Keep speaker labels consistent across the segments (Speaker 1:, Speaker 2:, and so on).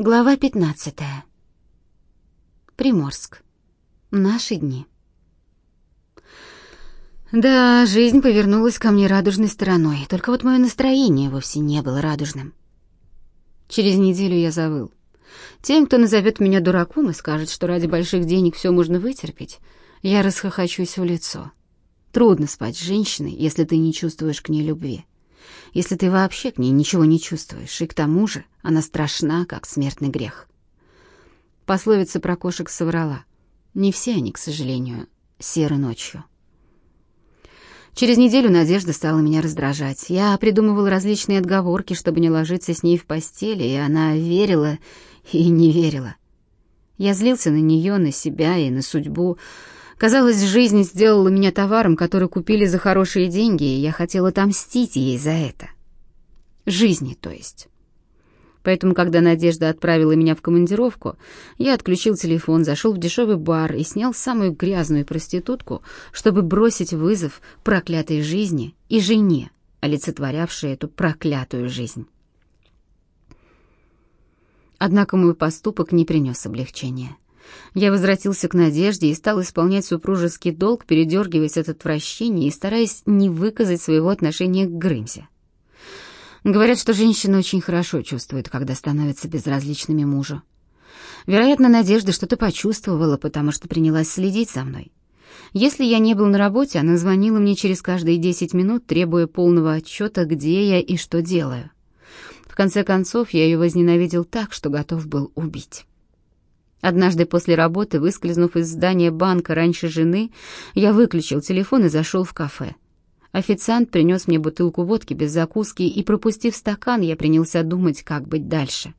Speaker 1: Глава 15. Приморск. Наши дни. Да, жизнь повернулась ко мне радужной стороной, только вот мое настроение вовсе не было радужным. Через неделю я завыл. Тем, кто назовет меня дураком и скажет, что ради больших денег все можно вытерпеть, я расхохочусь в лицо. Трудно спать с женщиной, если ты не чувствуешь к ней любви если ты вообще к ней ничего не чувствуешь, и к тому же она страшна, как смертный грех. Пословица про кошек соврала. Не все они, к сожалению, серы ночью. Через неделю Надежда стала меня раздражать. Я придумывал различные отговорки, чтобы не ложиться с ней в постели, и она верила и не верила. Я злился на нее, на себя и на судьбу, Казалось, жизнь сделала меня товаром, который купили за хорошие деньги, и я хотела отомстить ей за это. Жизни, то есть. Поэтому, когда Надежда отправила меня в командировку, я отключил телефон, зашел в дешевый бар и снял самую грязную проститутку, чтобы бросить вызов проклятой жизни и жене, олицетворявшей эту проклятую жизнь. Однако мой поступок не принес облегчения. Я возвратился к Надежде и стал исполнять супружеский долг, передергиваясь от отвращения и стараясь не выказать своего отношения к Грымзе. Говорят, что женщины очень хорошо чувствуют, когда становятся безразличными мужу. Вероятно, Надежда что-то почувствовала, потому что принялась следить за мной. Если я не был на работе, она звонила мне через каждые десять минут, требуя полного отчета, где я и что делаю. В конце концов, я ее возненавидел так, что готов был убить. Однажды после работы, выскользнув из здания банка раньше жены, я выключил телефон и зашел в кафе. Официант принес мне бутылку водки без закуски, и, пропустив стакан, я принялся думать, как быть дальше.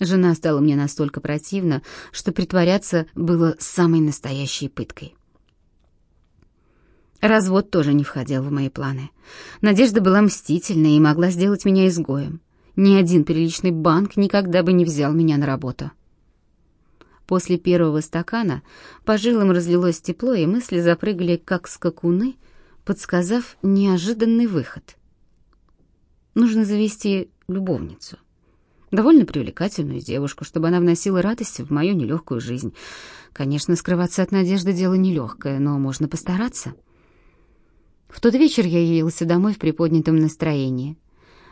Speaker 1: Жена стала мне настолько противна, что притворяться было самой настоящей пыткой. Развод тоже не входил в мои планы. Надежда была мстительной и могла сделать меня изгоем. Ни один приличный банк никогда бы не взял меня на работу. После первого стакана по жилам разлилось тепло, и мысли запрыгали, как скакуны, подсказав неожиданный выход. Нужно завести любовницу. Довольно привлекательную девушку, чтобы она вносила радость в мою нелегкую жизнь. Конечно, скрываться от надежды дело нелегкое, но можно постараться. В тот вечер я явился домой в приподнятом настроении —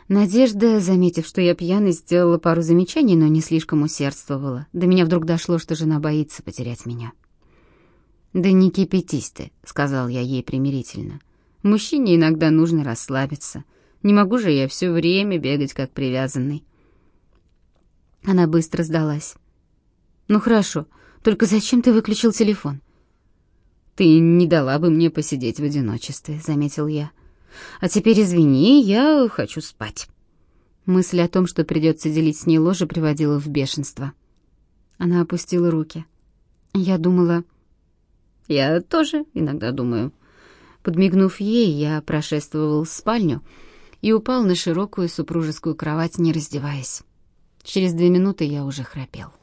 Speaker 1: Надежда, заметив, что я пьяный, сделала пару замечаний, но не слишком усердствовала. До меня вдруг дошло, что жена боится потерять меня. «Да не кипятись ты», — сказал я ей примирительно. «Мужчине иногда нужно расслабиться. Не могу же я все время бегать, как привязанный». Она быстро сдалась. «Ну хорошо, только зачем ты выключил телефон?» «Ты не дала бы мне посидеть в одиночестве», — заметил я. А теперь извини, я хочу спать». Мысль о том, что придется делить с ней ложе, приводила в бешенство. Она опустила руки. Я думала... Я тоже иногда думаю. Подмигнув ей, я прошествовал в спальню и упал на широкую супружескую кровать, не раздеваясь. Через две минуты я уже храпел.